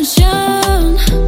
It's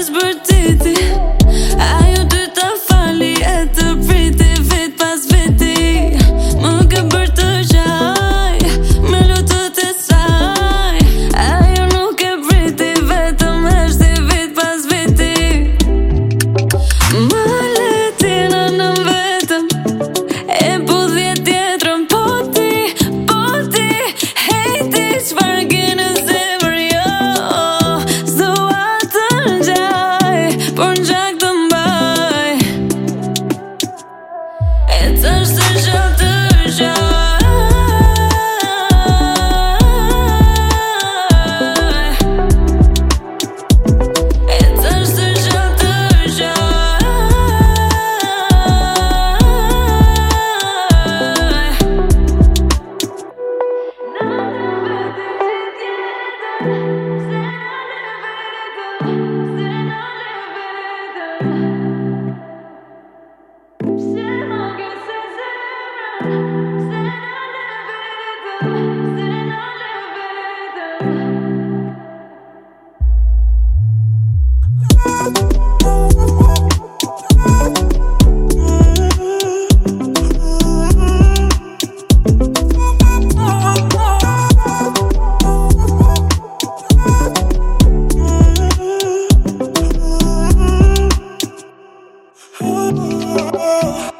oh, oh, oh.